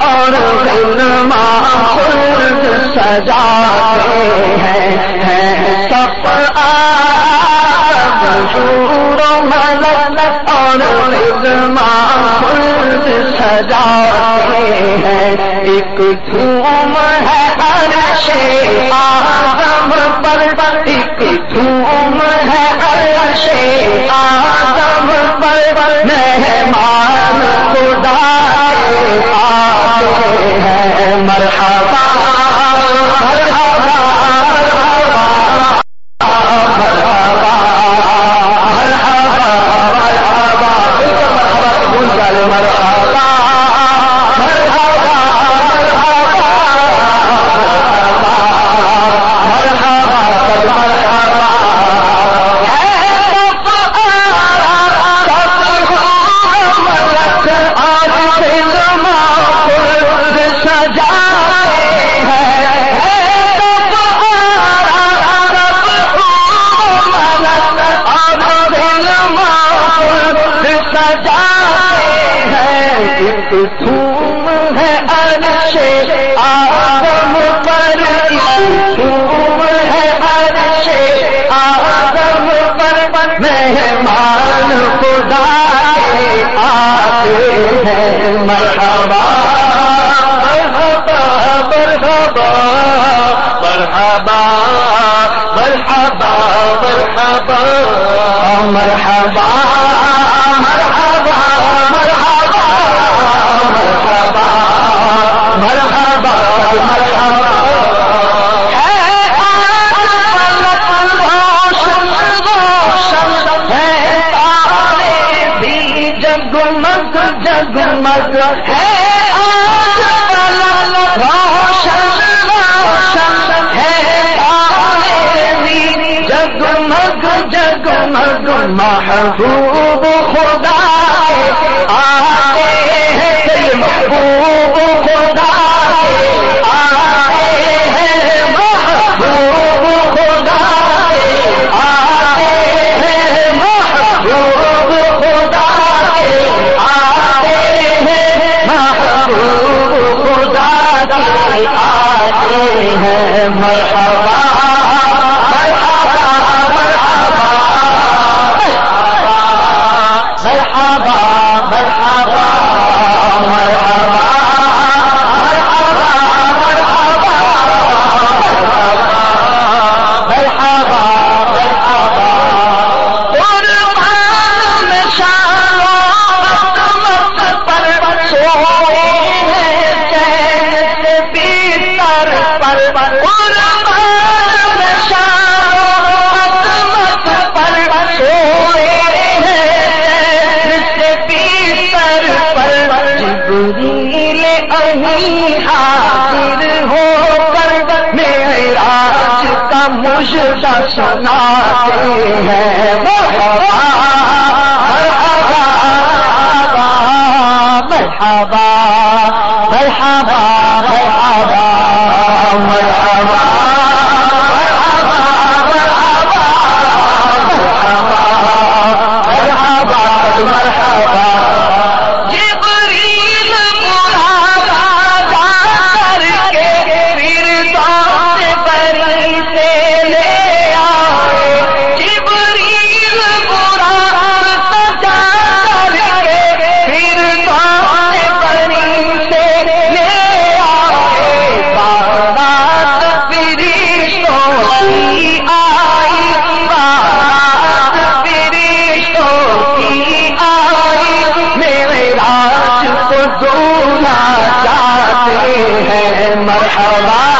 اور سجاتے ہیں۔ سب آور ملک اور سجاتے ہیں ایک دھوم ہے عرش آدم پر ایک دھوم ہے عرش آدم ہیں مرحبا مرحبا مرحبا مرحبا مرحبا مرحبا مرحبا مرحبا مرحبا مرحبا مرحبا جگمگ جگمگ محبوب خدا آتے ہیں محبوب خدا آتے ہیں مرحبا مجھ کا سناتے ہیں وہ ہوا ہونا چاہتے ہیں مرحبا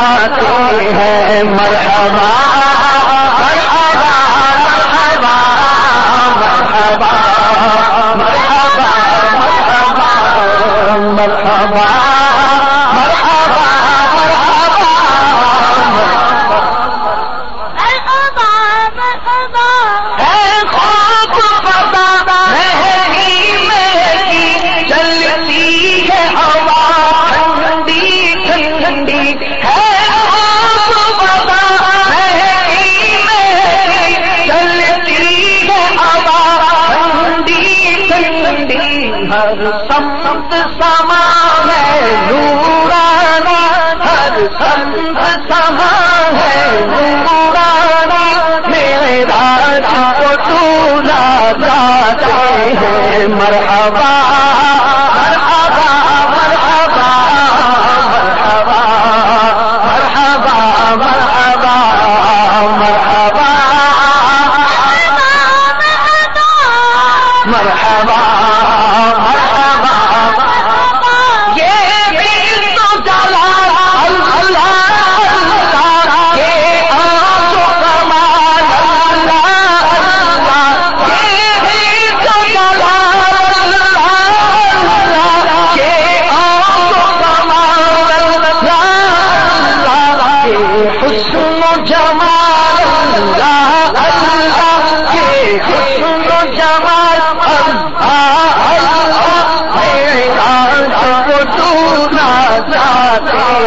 آتے ہیں مرحبا مرحبا مرحبا مرحبا مرحبا مرحبا مرحبا۔ مرحبا ہے۔ سمت سما ہے نورانا ہر سمت سما ہے نورانا میرا کو ٹولا جاتے ہیں، مرحبا۔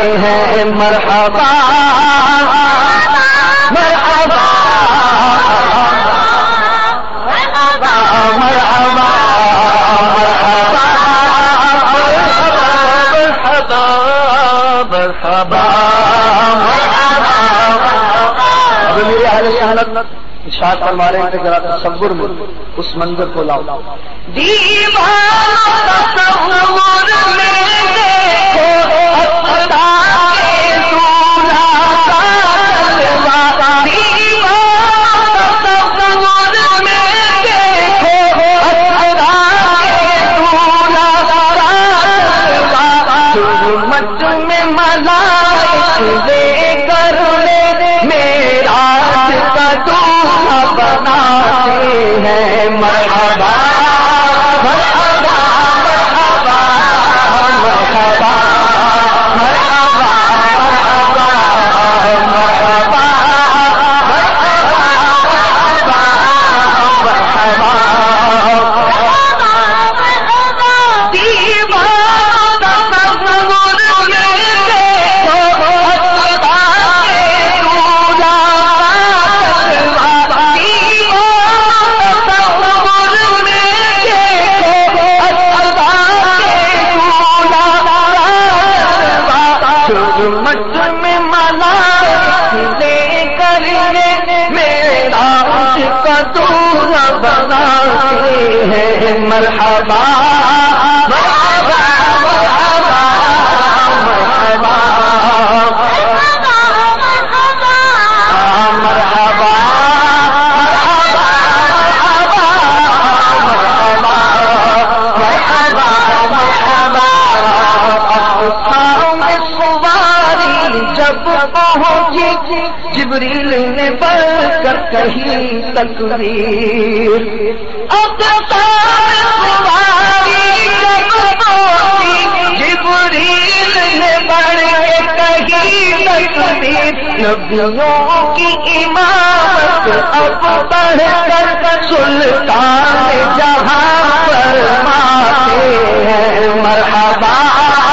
ہیں مرحبا مرحبا مرحبا مرحبا مرحبا مرحبا میرے حال حالت ارشاد فرما رہے ہیں ذرا تصور میں اس منظر کو لاؤ۔ لاؤ قبضے کر میرا کا بناتے ہیں۔ مرحبا۔ ہے مرحبا مرحبا مرحبا مرحبا جب پہنچی جی کہیں تکبیر اب جبریل نے بڑھ کے کہیں نبیوں کی امامت اب بڑھ کر سلطان جہاں پر ماتے ہیں۔ مرحبا۔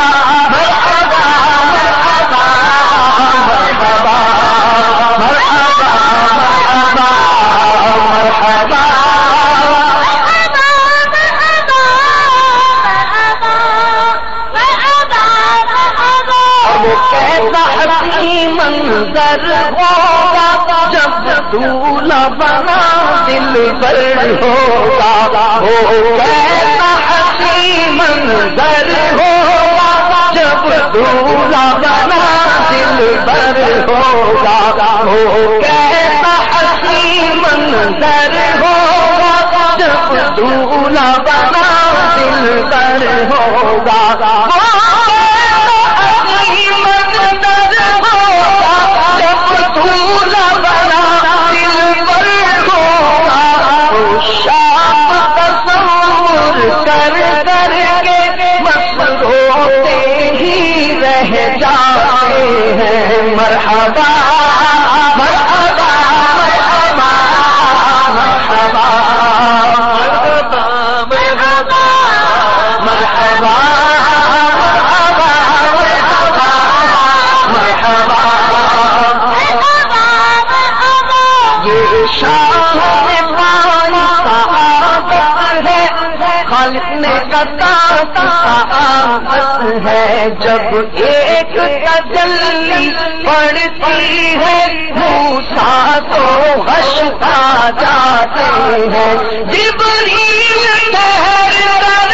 بنا دل بر ہوگا ہو کیسا حسی منظر ہوگا جب دولہ بنا دل بر ہوگا ہو کیسا حسی منظر ہوگا جب دولہ بنا دل بر ہوگا ہے جب دولا بنا شام تصور کر کر کے مست ہوتے ہی رہ جاتے جب ایک تجلی پڑتی ہے موسا تو ہش آ جاتے ہیں۔ جبریل ٹھہر کر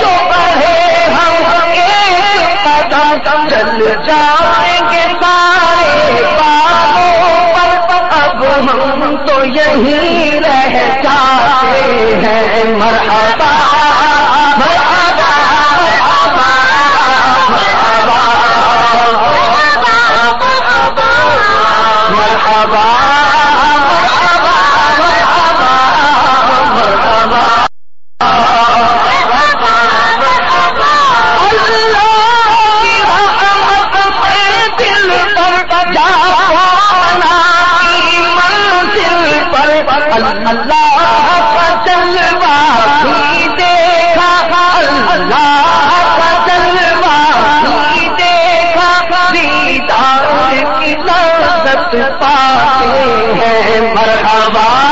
جو پڑھے ہم ایک قدم چل جائیں گے سارے بابوں پر۔ اب ہم تو یہی رہ جاتے ہیں۔ مرحبا مرحبا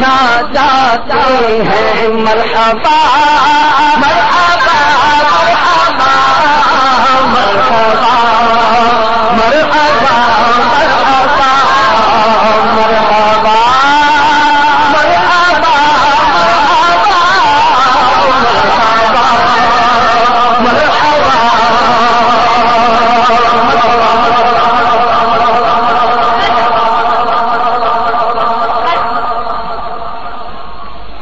مرحبا مرحبا